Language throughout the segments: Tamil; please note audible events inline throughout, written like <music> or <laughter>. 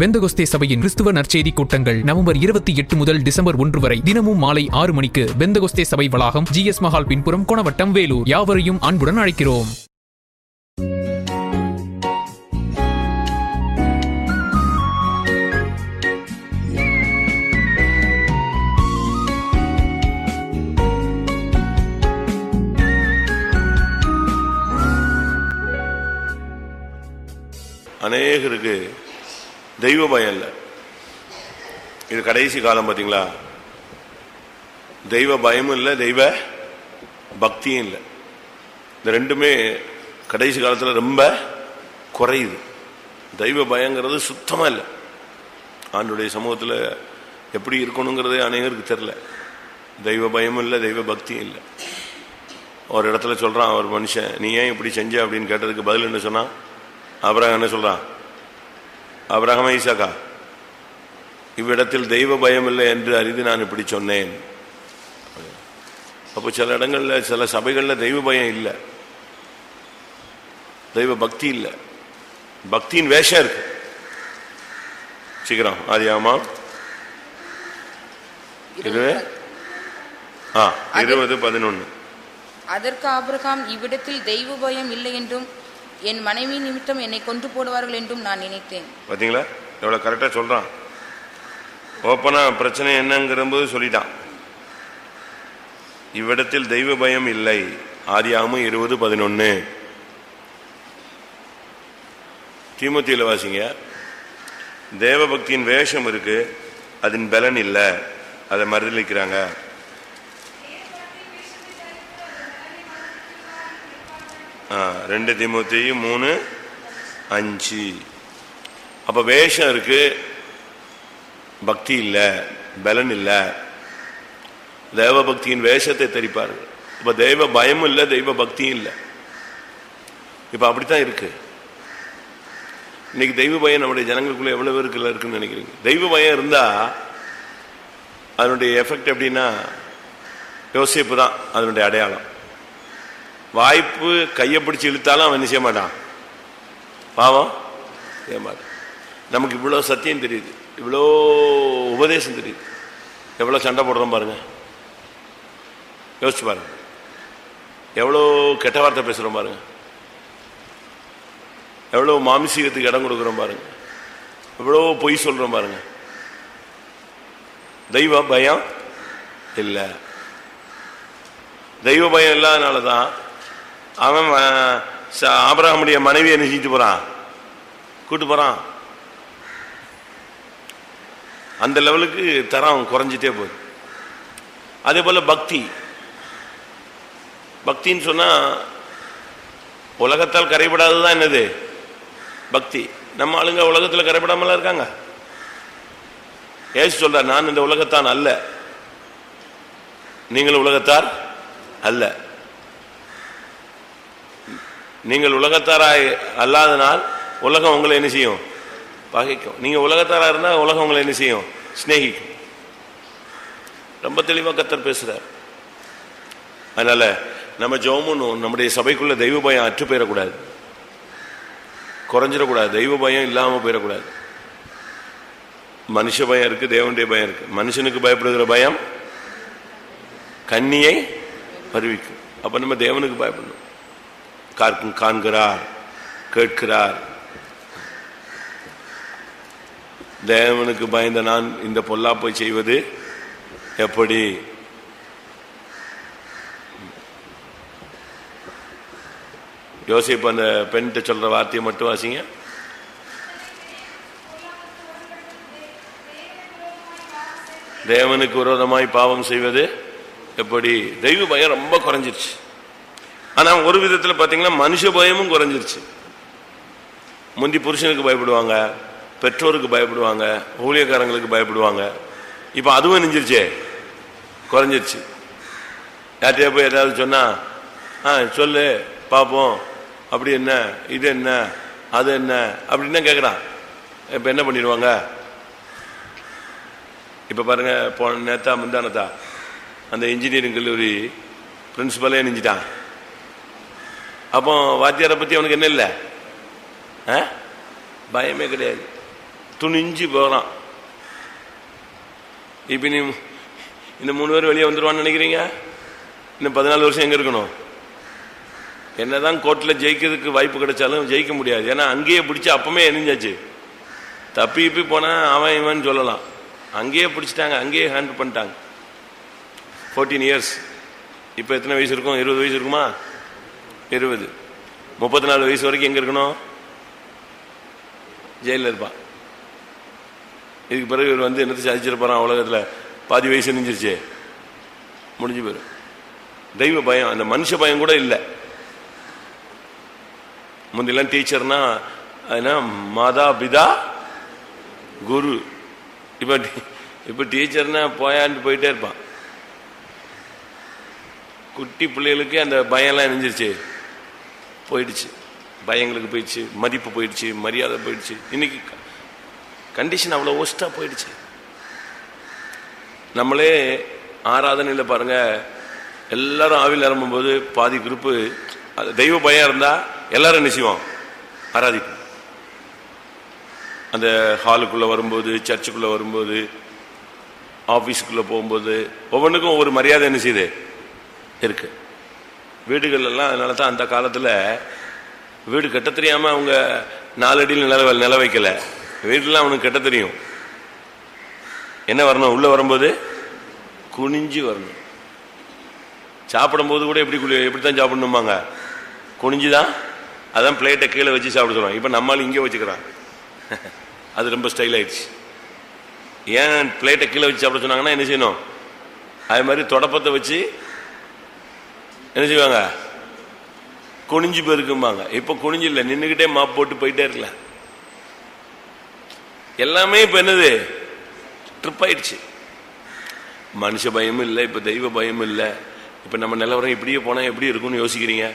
பெந்தகொஸ்தே சபையின் கிறிஸ்துவ நற்செய்தி கூட்டங்கள் நவம்பர் இருபத்தி எட்டு முதல் டிசம்பர் ஒன்று வரை தினமும் மாலை ஆறு மணிக்கு பெந்தகொஸ்தே சபை வளாகம் ஜி எஸ் மஹால் பின்புறம் கொணவட்டம் வேலூர். யாவரையும் அன்புடன் அழைக்கிறோம். அநேகருக்கு தெய்வ பயம் இல்லை. இது கடைசி காலம் பார்த்தீங்களா தெய்வ பயமும் இல்லை தெய்வ பக்தியும் இல்லை. இந்த ரெண்டுமே கடைசி காலத்தில் ரொம்ப குறையுது. தெய்வ பயங்கிறது சுத்தமாக இல்லை. ஆண்டுடைய சமூகத்தில் எப்படி இருக்கணுங்கிறதே அநேகருக்கு தெரில தெய்வ பயமும் இல்லை தெய்வ பக்தியும் இல்லை. ஒரு இடத்துல சொல்கிறான் ஒரு மனுஷன் நீ ஏன் இப்படி செஞ்ச? அப்படின்னு கேட்டதுக்கு பதில் என்ன சொன்னான்? அப்புறம் என்ன சொல்றான்? அபிரகம ஈசாக்கா இவ்விடத்தில் தெய்வ பயம் இல்லை என்று அறிந்து நான் இப்படி சொன்னேன். அப்போ சில இடங்கள்ல சில சபைகள்ல தெய்வ பயம் இல்லை. தெய்வ பக்தி இல்லை. பக்தியின் வேஷம் இருக்கு. சீக்கிரம் ஆதியாமா இருபது? ஆ இருபது பதினொன்னு. அதற்கு ஆபிரகாம் இவ்விடத்தில் தெய்வ பயம் இல்லை என்றும் என் மனைவி நிமித்தம் என்னை கொன்று போடுவார்கள் என்றும் நான் நினைத்தேன். பாத்தீங்களா? எவ்வளவு கரெக்டா சொல்றான். ஓப்பனா பிரச்சனை என்னங்கிறபோது சொல்லிட்டான். இவ்விடத்தில் தெய்வ பயம் இல்லை. ஆதியாமும் இருபது பதினொன்னு. தீமுத்தியில வாசிங்க. தேவபக்தியின் வேஷம் இருக்கு. அதன் பலன் இல்லை. அதை மறுதளிக்கிறாங்க ரெண்டு தீமுத்தையும் மூணு அஞ்சு. அப்போ வேஷம் இருக்கு. பக்தி இல்லை பலன் இல்லை. தெய்வ பக்தியின் வேஷத்தை தெரிப்பார்கள். இப்போ தெய்வ பயமும் இல்லை தெய்வ பக்தியும் இல்லை. இப்போ அப்படித்தான் இருக்கு. இன்னைக்கு தெய்வ பயம் நம்முடைய ஜனங்களுக்குள்ள எவ்வளவு பேருக்குள்ள இருக்குன்னு நினைக்கிறீங்க? தெய்வ பயம் இருந்தால் அதனுடைய எஃபெக்ட் எப்படின்னா யோசிப்பு தான் அதனுடைய அடையாளம். வாய்ப்பு கையை பிடிச்சி இழுத்தாலும் அவன் செய்ய மாட்டான்? பாவம்? செய்ய மாட்டான். நமக்கு இவ்வளோ சத்தியம் தெரியுது. இவ்வளோ உபதேசம் தெரியுது. எவ்வளோ சண்டை போடுறோம் பாருங்க. யோசிச்சு பாருங்க. எவ்வளோ கெட்ட வார்த்தை பேசுகிறோம் பாருங்க. எவ்வளோ மாமிசீகத்துக்கு இடம் கொடுக்குறோம் பாருங்க. எவ்வளோ பொய் சொல்கிறோம் பாருங்க. தெய்வ பயம் இல்லை. தெய்வ பயம் இல்லாதனால தான் அவன் அஹ், ச- ஆபிரகாமுடைய மனைவி என்ன செஞ்சுட்டு போறான். கூட்டு போறான். அந்த லெவலுக்கு தரம் குறைஞ்சிட்டே போகுது. அதே போல பக்தி. பக்தின்னு சொன்னா உலகத்தால் கரைபடாததுதான் என்னது? பக்தி. நம்ம ஆளுங்க உலகத்தில் கரைபடாமலாம் இருக்காங்க? ஏசு சொல்றார் நான் இந்த உலகத்தான் அல்ல. நீங்கள் உலகத்தார் அல்ல. நீங்கள் உலகத்தாராய் அல்லாதனால் உலகம் உங்களை என்ன செய்யும்? பகைக்கும். நீங்க உலகத்தாரா இருந்தா உலகம் உங்களை என்ன செய்யும்? சிநேகிக்கும். ரொம்ப தெளிவா கத்தர் பேசுகிறார் அதனால நம்ம ஜோமுன்னு நம்முடைய சபைக்குள்ள தெய்வ பயம் அற்று போயிடக்கூடாது. குறைஞ்சிடக்கூடாது. தெய்வ பயம் இல்லாம போயிடக்கூடாது. மனுஷ பயம் இருக்கு தேவனுடைய பயம் இருக்கு. மனுஷனுக்கு பயப்படுகிற பயம் கண்ணியை பருவிக்கும். அப்ப நம்ம தேவனுக்கு பயப்படணும். கார்க்கும் காண்கிறார் கேட்கிறார். தேவனுக்கு பயந்த நான் இந்த பொல்லாப்பை செய்வது எப்படி? யோசிப்பு அந்த பெண்கிட்ட சொல்ற வார்த்தையை மட்டும் வாசிங்க. தேவனுக்கு விரோதமாய் பாவம் செய்வது எப்படி? தெய்வ பயம் ரொம்ப குறைஞ்சிருச்சு. ஆனா ஒரு விதத்துல பாத்தீங்கன்னா மனுஷ பயமும் குறைஞ்சிருச்சு. முந்தி புருஷனுக்கு பயப்படுவாங்க பெற்றோருக்கு பயப்படுவாங்க ஊழியக்காரங்களுக்கு பயப்படுவாங்க. இப்ப அதுவும் நெஞ்சிருச்சே குறைஞ்சிருச்சு. யார்கிட்டயா போய் ஏதாவது சொன்னா ஆ சொல்லு பார்ப்போம் அப்படி என்ன இது என்ன அது என்ன? அப்படின்னு தான் கேட்குறான் இப்போ என்ன பண்ணிடுவாங்க? இப்போ பாருங்க போன நேத்தா முந்தானத்தா அந்த இன்ஜினியரிங் கல்லூரி பிரின்சிபலே நெஞ்சிட்டான் அப்போ வாத்தியாரை பற்றி அவனுக்கு என்ன இல்லை? ஆ? பயமே கிடையாது. துணிஞ்சு போகிறான் இப்போ நீ இந்த மூணு பேர் வெளியே வந்துடுவான்னு நினைக்கிறீங்க? இன்னும் பதினாலு வருஷம் எங்கே இருக்கணும்? என்னதான் கோர்ட்டில் ஜெயிக்கிறதுக்கு வாய்ப்பு கிடைச்சாலும் ஜெயிக்க முடியாது. ஏன்னா அங்கேயே பிடிச்சி அப்பமே எரிஞ்சாச்சு. தப்பி இப்பி போனால் அவன் இவன் சொல்லலாம். அங்கேயே பிடிச்சிட்டாங்க அங்கேயே ஹேண்டில் பண்ணிட்டாங்க. ஃபோர்டீன் இயர்ஸ் இப்போ எத்தனை வயசு இருக்கும்? இருபது வயசு இருக்குமா? இருபது. முப்பத்தி நாலு வயசு வரைக்கும் எங்கே இருக்கணும்? ஜெயிலில் இருப்பான் இதுக்கு பிறகு இவர் வந்து என்னத்தை சாதிச்சிருப்பாரான் உலகத்தில்? பாதி வயசு நெஞ்சிருச்சு முடிஞ்சு போயிடும் தெய்வ பயம் அந்த மனுஷ பயம் கூட இல்லை. முந்திலாம் டீச்சர்னா அதுனா மாதா பிதா குரு. இப்போ இப்போ டீச்சர்னா போயான்னு போயிட்டே இருப்பான். குட்டி பிள்ளைகளுக்கு அந்த பயம்லாம் நினைஞ்சிருச்சு போயிடுச்சு. பயங்களுக்கு போயிடுச்சு மதிப்பு போயிடுச்சு மரியாதை போயிடுச்சு. இன்னைக்கு கண்டிஷன் அவ்வளோ ஒஸ்ட்டாக போயிடுச்சு. நம்மளே ஆராதனையில் பாருங்க எல்லாரும் ஆவில் நிரம்பும்போது பாதி குரூப்பு அது தெய்வ பயம் இருந்தால் எல்லாரும் என்ன செய்வோம்? ஆராதிப்போம். அந்த ஹாலுக்குள்ளே வரும்போது சர்ச்சுக்குள்ளே வரும்போது ஆஃபீஸுக்குள்ளே போகும்போது ஒவ்வொன்றுக்கும் ஒவ்வொரு மரியாதை என்ன செய்யுது? இருக்கு. வீடுகள்லாம் அதனால தான் அந்த காலத்தில் வீடு கட்ட தெரியாமல் அவங்க நாலடியில் நில நில வைக்கலை. வீடுலாம் அவனுக்கு கட்ட தெரியும். என்ன வரணும்? உள்ளே வரும்போது குனிஞ்சு வரணும். சாப்பிடும்போது கூட எப்படி குளி எப்படி தான் சாப்பிடணுமாங்க குனிஞ்சு தான் அதான் பிளேட்டை கீழே வச்சு சாப்பிட சொல்லுவாங்க இப்போ நம்மளும் இங்கே வச்சுக்கிறான். <laughs> அது ரொம்ப ஸ்டைல் ஆயிடுச்சு. ஏன் பிளேட்டை கீழே வச்சு சாப்பிட சொன்னாங்கன்னா என்ன செய்யணும்? அது மாதிரி தொடப்பத்தை வச்சு என்ன செய்வாங்க? குனிஞ்சு போயிருக்கும்பாங்க. இப்போ குனிஞ்சு இல்லை நின்றுக்கிட்டே மாப் போட்டு போயிட்டே இருக்கல. எல்லாமே இப்போ என்னது? ட்ரிப் ஆயிடுச்சு. மனுஷ பயமும் இல்லை இப்போ தெய்வ பயமும் இல்லை. இப்போ நம்ம நிலவரம் இப்படியே போனால் எப்படி இருக்கும்னு யோசிக்கிறீங்க?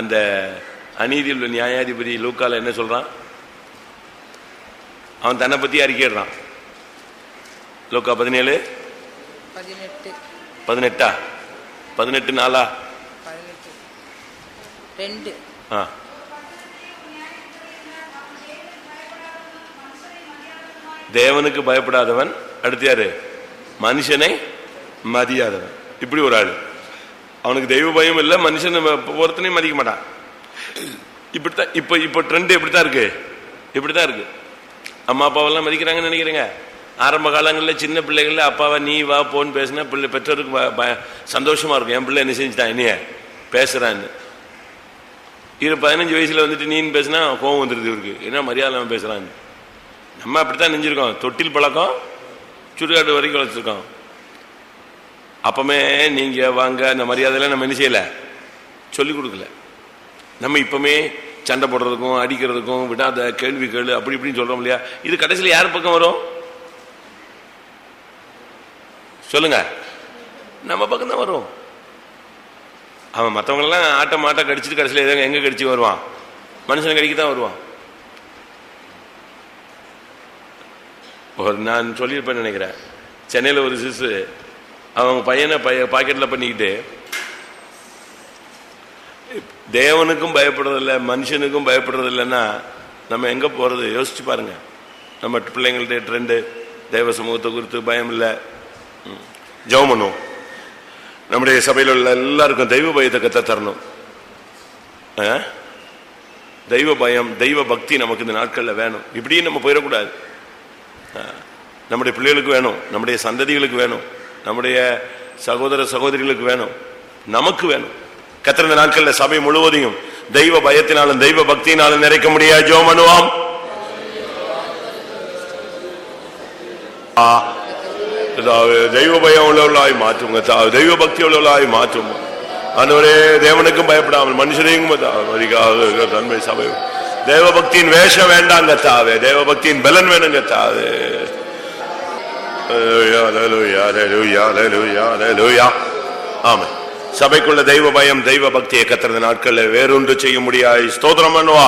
அந்த அநீதியில் உள்ள நியாயாதிபதி லூக்கால என்ன சொல்றான்? அவன் தன்னை பத்தி அறிக்கைடுறான் லூக்கா பதினேழு? பதினெட்டு. பதினெட்டா? பதினெட்டு நாளா? ரெண்டு. ஆ. தேவனுக்கு பயப்படாதவன் அடுத்து யாரு? மனுஷனை மதியாதவன். இப்படி ஒரு ஆள். அவனுக்கு தெய்வ பயம் இல்லை மனுஷனை ஒருத்தனையும் மதிக்க மாட்டான். இப்படித்தான் இப்ப இப்ப ட்ரெண்ட் இப்படித்தான் இருக்கு? இப்படித்தான் இருக்கு. அம்மா அப்பாவெல்லாம் மதிக்கிறாங்கன்னு நினைக்கிறேங்க? ஆரம்ப காலங்களில் சின்ன பிள்ளைகள்ல அப்பாவை நீ வா போன்னு பேசினா பிள்ளை பெற்றோருக்கு சந்தோஷமாக சந்தோஷமா இருக்கும். என் பிள்ளை என்ன செஞ்சுட்டான் என்னைய பேசுறான்னு. இரு பதினஞ்சு வயசுல வந்துட்டு நீன்னு பேசினா கோவம் வந்துடுது இவருக்கு. என்ன மரியாதை அவன் பேசுறான்னு. நம்ம அப்படித்தான் நெஞ்சிருக்கோம். தொட்டில் பழக்கம் சுடுகாடு வரைக்கும் வளர்த்துருக்கோம். அப்பமே நீங்க வாங்க அந்த மரியாதையெல்லாம் நம்ம என்ன செய்யலை? சொல்லிக் கொடுக்கல. நம்ம இப்பவுமே சண்டை போடுறதுக்கும் அடிக்கிறதுக்கும் விடாத கேள்வி கேளு அப்படி இப்படின்னு சொல்றோம் இல்லையா? இது கடைசியில் யார் பக்கம் வரும்? சொல்லுங்க. நம்ம பக்கம் தான் வரும். அவன் மற்றவங்களெல்லாம் ஆட்ட மாட்ட கடிச்சிட்டு கடைசியில் எதாவது எங்கே கடிச்சு வருவான்? மனுஷன் கடிக்க தான் வருவான். ஒரு நான் சொல்லியிருப்பேன்னு நினைக்கிறேன். சென்னையில் ஒரு சிசு அவங்க பையனை பைய பாக்கெட்டில் பண்ணிக்கிட்டு தேவனுக்கும் பயப்படுறதில்ல மனுஷனுக்கும் பயப்படுறதில்லைன்னா நம்ம எங்கே போகிறது யோசிச்சு பாருங்கள் நம்ம பிள்ளைங்கள்ட்ட ட்ரெண்டு தேவ சமூகத்தை குறித்து பயம் இல்லை. ஜெபம் பண்ணுவோம் நம்முடைய சபையில் உள்ள எல்லாருக்கும் தெய்வ பயத்தை கத்த தரணும். ஆ? தெய்வ பயம் தெய்வ பக்தி நமக்கு இந்த நாட்களில் வேணும். இப்படியும் நம்ம போயிடக்கூடாது. ஆ. நம்முடைய பிள்ளைகளுக்கு வேணும் நம்முடைய சந்ததிகளுக்கு வேணும் நம்முடைய சகோதர சகோதரிகளுக்கு வேணும் நமக்கு வேணும். கத்திரந்த நாட்களில் சபை முழுவதையும் தெய்வ பயத்தினாலும் தெய்வ பக்தியினாலும் நிறைக்க முடியாது ஜோம் பண்ணுவாம் ஆ. பிதாவே, தெய்வ பயம் உள்ளவர்களாய் மாற்றுங்க தெய்வ பக்தி உள்ளவர்களாய் மாற்றும் ஆண்டவரே தேவனுக்கும் பயப்படாமல் மனுஷனையும் தன்மை சபை தேவ பக்தியின் வேஷம் வேண்டாங்க தாவே தேவ பக்தியின் பலன் வேணுங்க தாவே ஆமா சபைக்குள்ள தெய்வ பயம் தெய்வ பக்தியை கத்துறது நாட்கள்ல வேறொன்று செய்ய முடியாது ஸ்தோத்திரம் பண்ணுவா